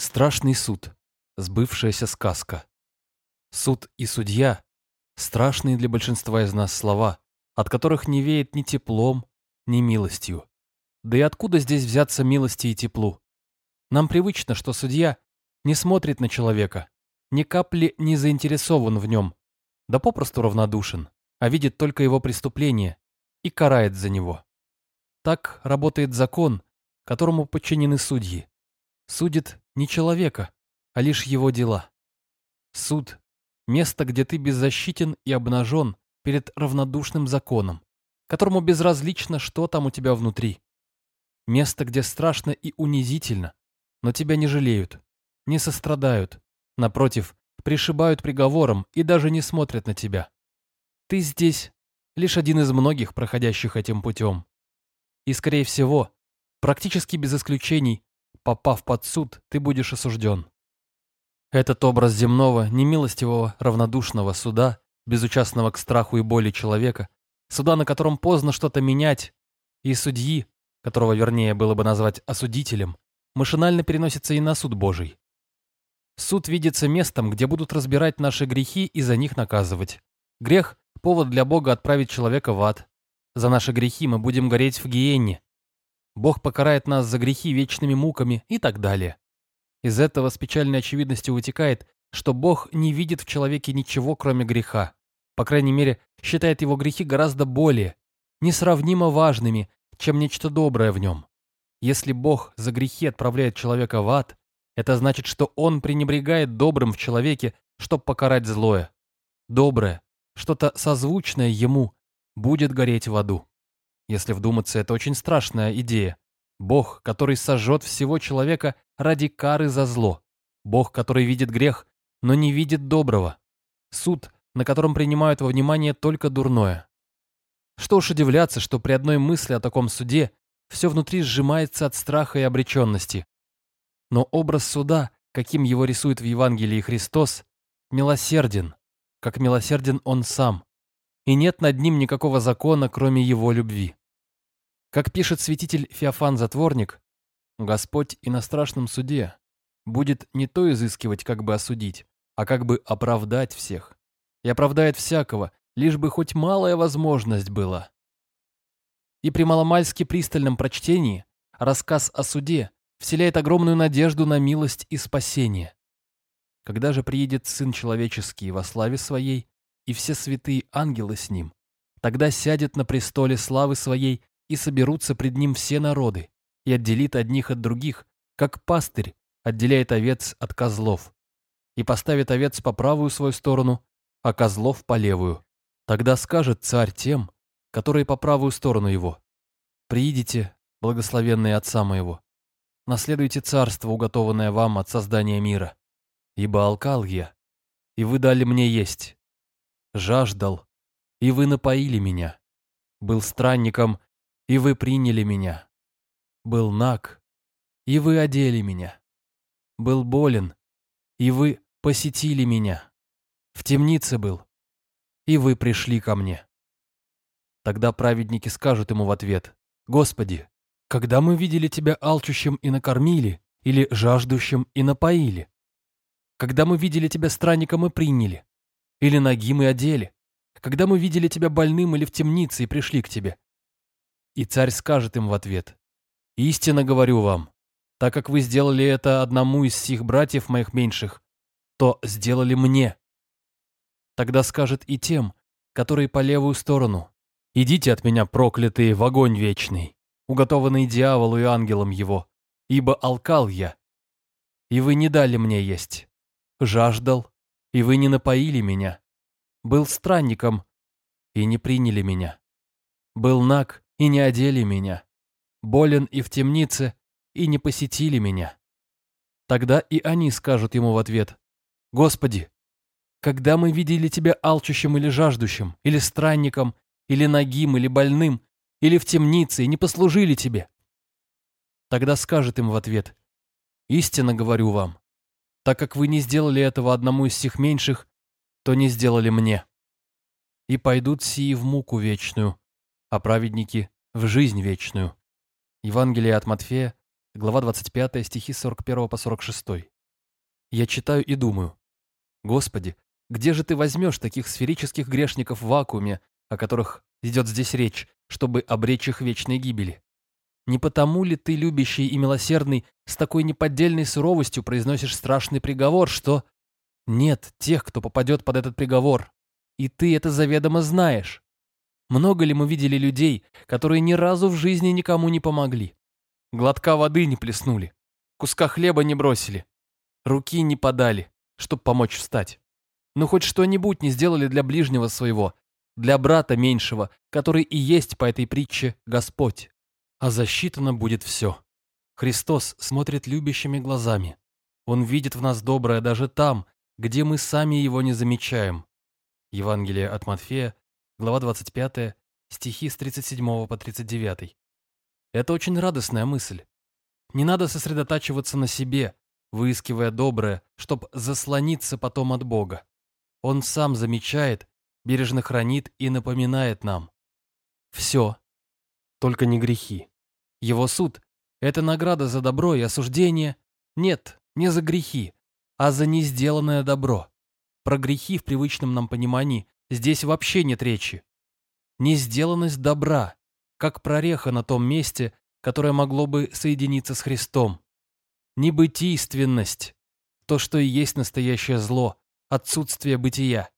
Страшный суд. Сбывшаяся сказка. Суд и судья – страшные для большинства из нас слова, от которых не веет ни теплом, ни милостью. Да и откуда здесь взяться милости и теплу? Нам привычно, что судья не смотрит на человека, ни капли не заинтересован в нем, да попросту равнодушен, а видит только его преступление и карает за него. Так работает закон, которому подчинены судьи. Судит не человека, а лишь его дела. Суд – место, где ты беззащитен и обнажен перед равнодушным законом, которому безразлично, что там у тебя внутри. Место, где страшно и унизительно, но тебя не жалеют, не сострадают, напротив, пришибают приговором и даже не смотрят на тебя. Ты здесь лишь один из многих, проходящих этим путем. И, скорее всего, практически без исключений, попав под суд, ты будешь осужден. Этот образ земного, немилостивого, равнодушного суда, безучастного к страху и боли человека, суда, на котором поздно что-то менять, и судьи, которого вернее было бы назвать осудителем, машинально переносится и на суд Божий. Суд видится местом, где будут разбирать наши грехи и за них наказывать. Грех – повод для Бога отправить человека в ад. За наши грехи мы будем гореть в гиенне. Бог покарает нас за грехи вечными муками и так далее. Из этого с печальной очевидностью вытекает, что Бог не видит в человеке ничего, кроме греха. По крайней мере, считает его грехи гораздо более, несравнимо важными, чем нечто доброе в нем. Если Бог за грехи отправляет человека в ад, это значит, что Он пренебрегает добрым в человеке, чтобы покарать злое. Доброе, что-то созвучное Ему, будет гореть в аду. Если вдуматься, это очень страшная идея. Бог, который сожжет всего человека ради кары за зло. Бог, который видит грех, но не видит доброго. Суд, на котором принимают во внимание только дурное. Что уж удивляться, что при одной мысли о таком суде все внутри сжимается от страха и обреченности. Но образ суда, каким его рисует в Евангелии Христос, милосерден, как милосерден он сам, и нет над ним никакого закона, кроме его любви. Как пишет святитель Феофан Затворник, Господь и на страшном суде будет не то изыскивать, как бы осудить, а как бы оправдать всех. И оправдает всякого, лишь бы хоть малая возможность была. И при маломальски пристальном прочтении рассказ о суде вселяет огромную надежду на милость и спасение. Когда же приедет Сын Человеческий во славе Своей, и все святые ангелы с Ним, тогда сядет на престоле славы Своей, и соберутся пред Ним все народы, и отделит одних от других, как пастырь отделяет овец от козлов, и поставит овец по правую свою сторону, а козлов по левую. Тогда скажет царь тем, которые по правую сторону его. «Приидите, благословенные Отца моего, наследуйте царство, уготованное вам от создания мира. Ибо алкал я, и вы дали мне есть. Жаждал, и вы напоили меня. Был странником, и вы приняли меня. Был наг, и вы одели меня. Был болен, и вы посетили меня. В темнице был, и вы пришли ко мне. Тогда праведники скажут ему в ответ, «Господи, когда мы видели Тебя алчущим и накормили, или жаждущим и напоили? Когда мы видели Тебя странником и приняли, или нагим и одели? Когда мы видели Тебя больным или в темнице и пришли к Тебе?» И царь скажет им в ответ, «Истинно говорю вам, так как вы сделали это одному из сих братьев моих меньших, то сделали мне». Тогда скажет и тем, которые по левую сторону, «Идите от меня, проклятые, в огонь вечный, уготованный дьяволу и ангелам его, ибо алкал я, и вы не дали мне есть, жаждал, и вы не напоили меня, был странником, и не приняли меня, был наг, и не одели меня, болен и в темнице, и не посетили меня». Тогда и они скажут ему в ответ, «Господи, когда мы видели Тебя алчущим или жаждущим, или странником, или нагим, или больным, или в темнице, и не послужили тебе. Тогда скажет им в ответ, «Истинно говорю вам, так как вы не сделали этого одному из сих меньших, то не сделали мне. И пойдут сии в муку вечную, а праведники — в жизнь вечную». Евангелие от Матфея, глава 25, стихи 41 по 46. Я читаю и думаю, Господи, где же ты возьмешь таких сферических грешников в вакууме, о которых идет здесь речь, чтобы обречь их вечной гибели? Не потому ли ты, любящий и милосердный, с такой неподдельной суровостью произносишь страшный приговор, что... Нет тех, кто попадет под этот приговор. И ты это заведомо знаешь. Много ли мы видели людей, которые ни разу в жизни никому не помогли? Глотка воды не плеснули, куска хлеба не бросили, руки не подали, чтобы помочь встать. Ну хоть что-нибудь не сделали для ближнего своего, для брата меньшего, который и есть по этой притче Господь а засчитано будет все. Христос смотрит любящими глазами. Он видит в нас доброе даже там, где мы сами его не замечаем. Евангелие от Матфея, глава 25, стихи с 37 по 39. Это очень радостная мысль. Не надо сосредотачиваться на себе, выискивая доброе, чтобы заслониться потом от Бога. Он сам замечает, бережно хранит и напоминает нам. Все, только не грехи. Его суд — это награда за добро и осуждение. Нет, не за грехи, а за несделанное добро. Про грехи в привычном нам понимании здесь вообще нет речи. Несделанность добра, как прореха на том месте, которое могло бы соединиться с Христом. Небытийственность, то, что и есть настоящее зло, отсутствие бытия.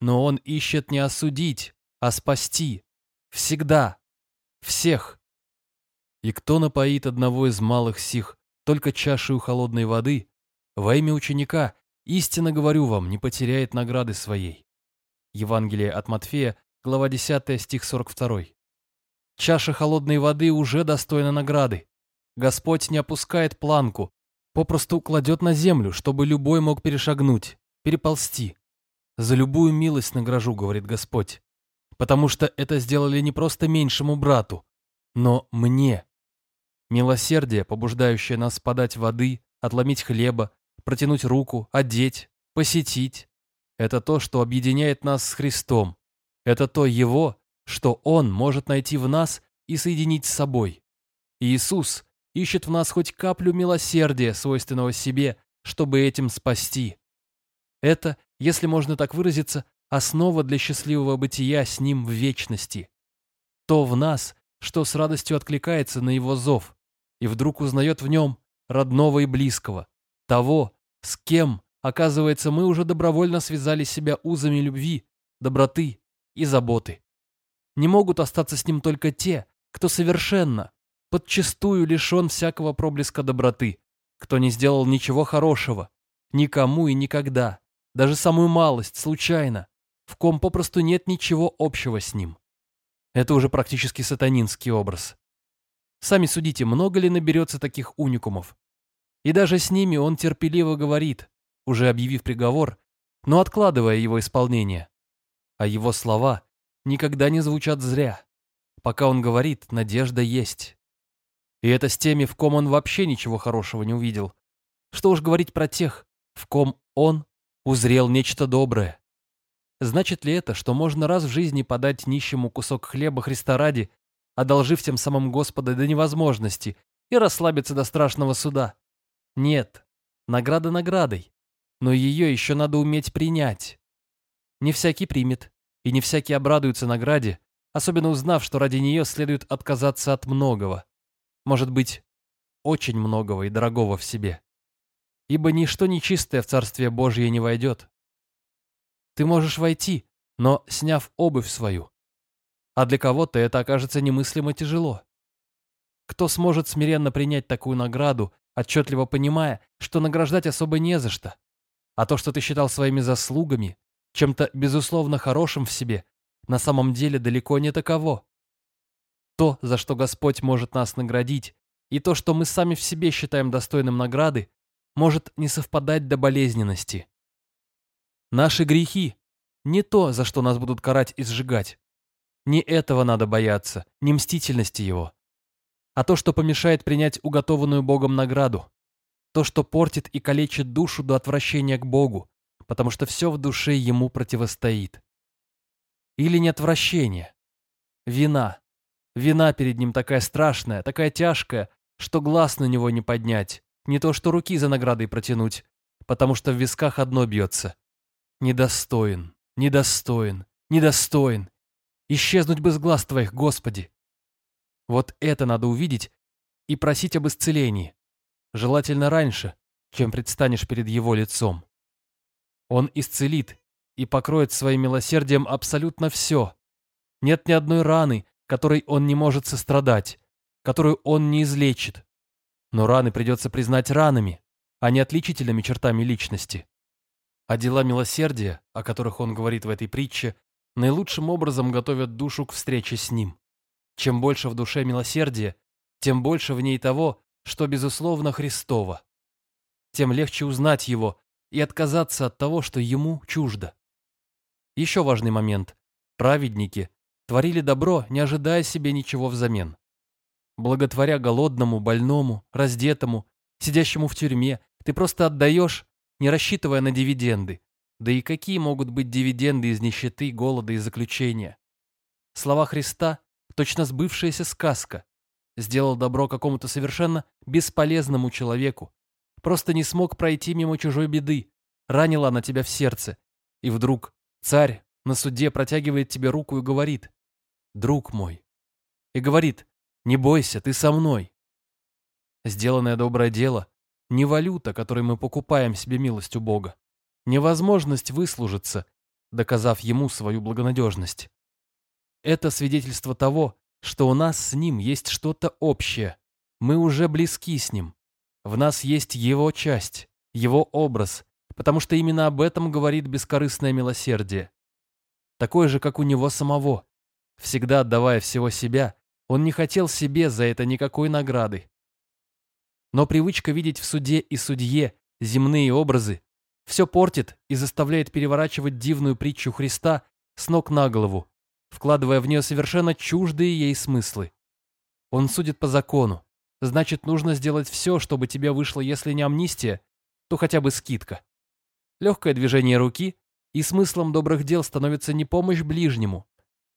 Но он ищет не осудить, а спасти. Всегда, всех. И кто напоит одного из малых сих только чашею холодной воды, во имя ученика, истинно говорю вам, не потеряет награды своей. Евангелие от Матфея, глава 10, стих 42. Чаша холодной воды уже достойна награды. Господь не опускает планку, попросту кладет на землю, чтобы любой мог перешагнуть, переползти. За любую милость награжу, говорит Господь потому что это сделали не просто меньшему брату, но мне. Милосердие, побуждающее нас подать воды, отломить хлеба, протянуть руку, одеть, посетить, это то, что объединяет нас с Христом. Это то Его, что Он может найти в нас и соединить с собой. Иисус ищет в нас хоть каплю милосердия, свойственного себе, чтобы этим спасти. Это, если можно так выразиться, основа для счастливого бытия с Ним в вечности. То в нас, что с радостью откликается на Его зов, и вдруг узнает в нем родного и близкого, того, с кем, оказывается, мы уже добровольно связали себя узами любви, доброты и заботы. Не могут остаться с ним только те, кто совершенно, подчастую лишен всякого проблеска доброты, кто не сделал ничего хорошего, никому и никогда, даже самую малость, случайно, в ком попросту нет ничего общего с ним. Это уже практически сатанинский образ. Сами судите, много ли наберется таких уникумов. И даже с ними он терпеливо говорит, уже объявив приговор, но откладывая его исполнение. А его слова никогда не звучат зря. Пока он говорит, надежда есть. И это с теми, в ком он вообще ничего хорошего не увидел. Что уж говорить про тех, в ком он узрел нечто доброе. Значит ли это, что можно раз в жизни подать нищему кусок хлеба Христа ради, одолжив тем самым Господа до невозможности, и расслабиться до страшного суда? Нет, награда наградой, но ее еще надо уметь принять. Не всякий примет, и не всякий обрадуется награде, особенно узнав, что ради нее следует отказаться от многого. Может быть, очень многого и дорогого в себе. Ибо ничто нечистое в Царствие Божье не войдет, ты можешь войти, но сняв обувь свою. А для кого-то это окажется немыслимо тяжело. Кто сможет смиренно принять такую награду, отчетливо понимая, что награждать особо не за что, а то, что ты считал своими заслугами, чем-то безусловно хорошим в себе, на самом деле далеко не таково. То, за что Господь может нас наградить, и то, что мы сами в себе считаем достойным награды, может не совпадать до болезненности. Наши грехи — не то, за что нас будут карать и сжигать. Не этого надо бояться, не мстительности его. А то, что помешает принять уготованную Богом награду. То, что портит и калечит душу до отвращения к Богу, потому что все в душе ему противостоит. Или не отвращение. Вина. Вина перед ним такая страшная, такая тяжкая, что глаз на него не поднять, не то что руки за наградой протянуть, потому что в висках одно бьется. Недостоин, недостоин, недостоин. Исчезнуть бы с глаз твоих, Господи. Вот это надо увидеть и просить об исцелении. Желательно раньше, чем предстанешь перед его лицом. Он исцелит и покроет своим милосердием абсолютно все. Нет ни одной раны, которой он не может сострадать, которую он не излечит. Но раны придется признать ранами, а не отличительными чертами личности. А дела милосердия, о которых он говорит в этой притче, наилучшим образом готовят душу к встрече с ним. Чем больше в душе милосердия, тем больше в ней того, что, безусловно, Христово. Тем легче узнать его и отказаться от того, что ему чуждо. Еще важный момент. Праведники творили добро, не ожидая себе ничего взамен. Благотворя голодному, больному, раздетому, сидящему в тюрьме, ты просто отдаешь, не рассчитывая на дивиденды. Да и какие могут быть дивиденды из нищеты, голода и заключения? Слова Христа – точно сбывшаяся сказка. Сделал добро какому-то совершенно бесполезному человеку. Просто не смог пройти мимо чужой беды. Ранила она тебя в сердце. И вдруг царь на суде протягивает тебе руку и говорит «Друг мой». И говорит «Не бойся, ты со мной». Сделанное доброе дело – не валюта, которой мы покупаем себе милость у Бога. Невозможность выслужиться, доказав Ему свою благонадежность. Это свидетельство того, что у нас с ним есть что-то общее. Мы уже близки с ним. В нас есть его часть, его образ, потому что именно об этом говорит бескорыстное милосердие. Такое же, как у него самого. Всегда отдавая всего себя, он не хотел себе за это никакой награды. Но привычка видеть в суде и судье земные образы все портит и заставляет переворачивать дивную притчу Христа с ног на голову, вкладывая в нее совершенно чуждые ей смыслы. Он судит по закону. Значит, нужно сделать все, чтобы тебе вышло, если не амнистия, то хотя бы скидка. Легкое движение руки, и смыслом добрых дел становится не помощь ближнему,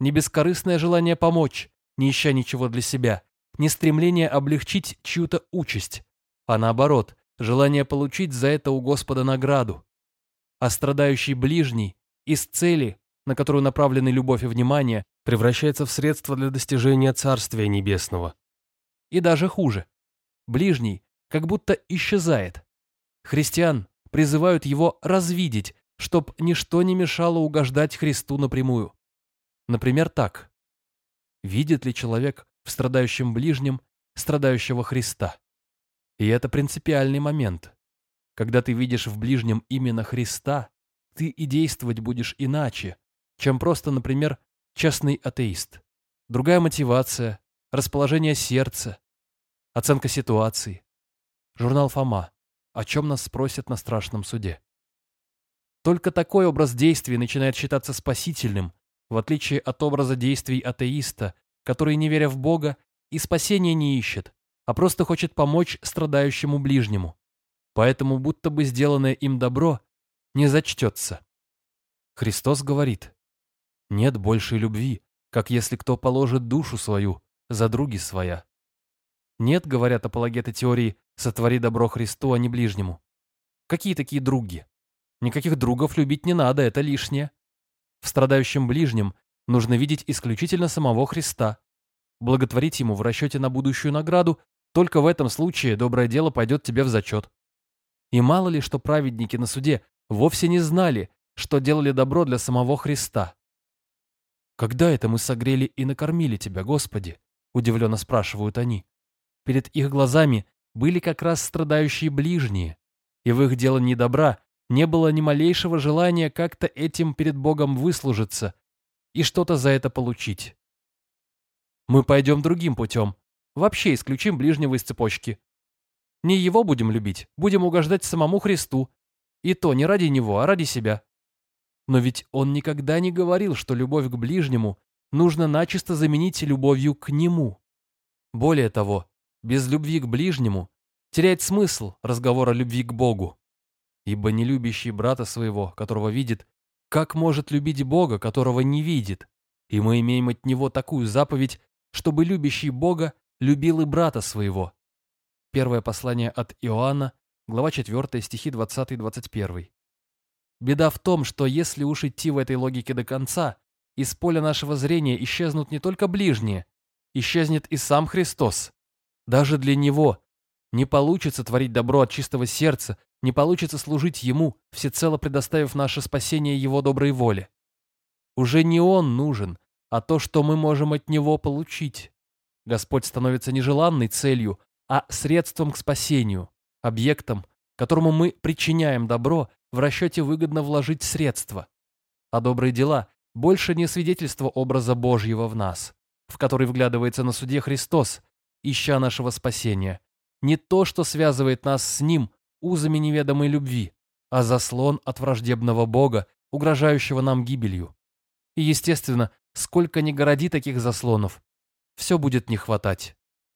не бескорыстное желание помочь, не ища ничего для себя, не стремление облегчить чью-то участь, а наоборот, желание получить за это у Господа награду. А страдающий ближний из цели на которую направлены любовь и внимание, превращается в средство для достижения Царствия Небесного. И даже хуже. Ближний как будто исчезает. Христиан призывают его развидеть, чтоб ничто не мешало угождать Христу напрямую. Например, так. Видит ли человек в страдающем ближнем страдающего Христа? И это принципиальный момент. Когда ты видишь в ближнем именно Христа, ты и действовать будешь иначе, чем просто, например, честный атеист. Другая мотивация, расположение сердца, оценка ситуации. Журнал «Фома». О чем нас спросят на страшном суде. Только такой образ действий начинает считаться спасительным, в отличие от образа действий атеиста, который, не веря в Бога, и спасения не ищет, а просто хочет помочь страдающему ближнему. Поэтому будто бы сделанное им добро не зачтется. Христос говорит, нет большей любви, как если кто положит душу свою за други своя. Нет, говорят апологеты теории, сотвори добро Христу, а не ближнему. Какие такие други? Никаких другов любить не надо, это лишнее. В страдающем ближнем нужно видеть исключительно самого Христа. Благотворить ему в расчете на будущую награду, только в этом случае доброе дело пойдет тебе в зачет. И мало ли, что праведники на суде вовсе не знали, что делали добро для самого Христа. «Когда это мы согрели и накормили тебя, Господи?» — удивленно спрашивают они. Перед их глазами были как раз страдающие ближние, и в их делании добра не было ни малейшего желания как-то этим перед Богом выслужиться и что-то за это получить. Мы пойдем другим путем, вообще исключим ближнего из цепочки. Не его будем любить, будем угождать самому Христу, и то не ради него, а ради себя. Но ведь он никогда не говорил, что любовь к ближнему нужно начисто заменить любовью к нему. Более того, без любви к ближнему теряет смысл разговора любви к Богу. Ибо не любящий брата своего, которого видит, как может любить Бога, которого не видит? И мы имеем от него такую заповедь, чтобы любящий Бога любил и брата своего. Первое послание от Иоанна, глава 4, стихи 20-21. Беда в том, что если уж идти в этой логике до конца, из поля нашего зрения исчезнут не только ближние, исчезнет и сам Христос. Даже для Него не получится творить добро от чистого сердца, не получится служить Ему, всецело предоставив наше спасение Его доброй воле. Уже не Он нужен, а то, что мы можем от Него получить. Господь становится нежеланной целью, а средством к спасению, объектом, которому мы причиняем добро в расчете выгодно вложить средства. А добрые дела больше не свидетельство образа Божьего в нас, в который вглядывается на суде Христос, ища нашего спасения, не то, что связывает нас с Ним узами неведомой любви, а заслон от враждебного Бога, угрожающего нам гибелью. И, естественно, сколько ни городи таких заслонов, все будет не хватать.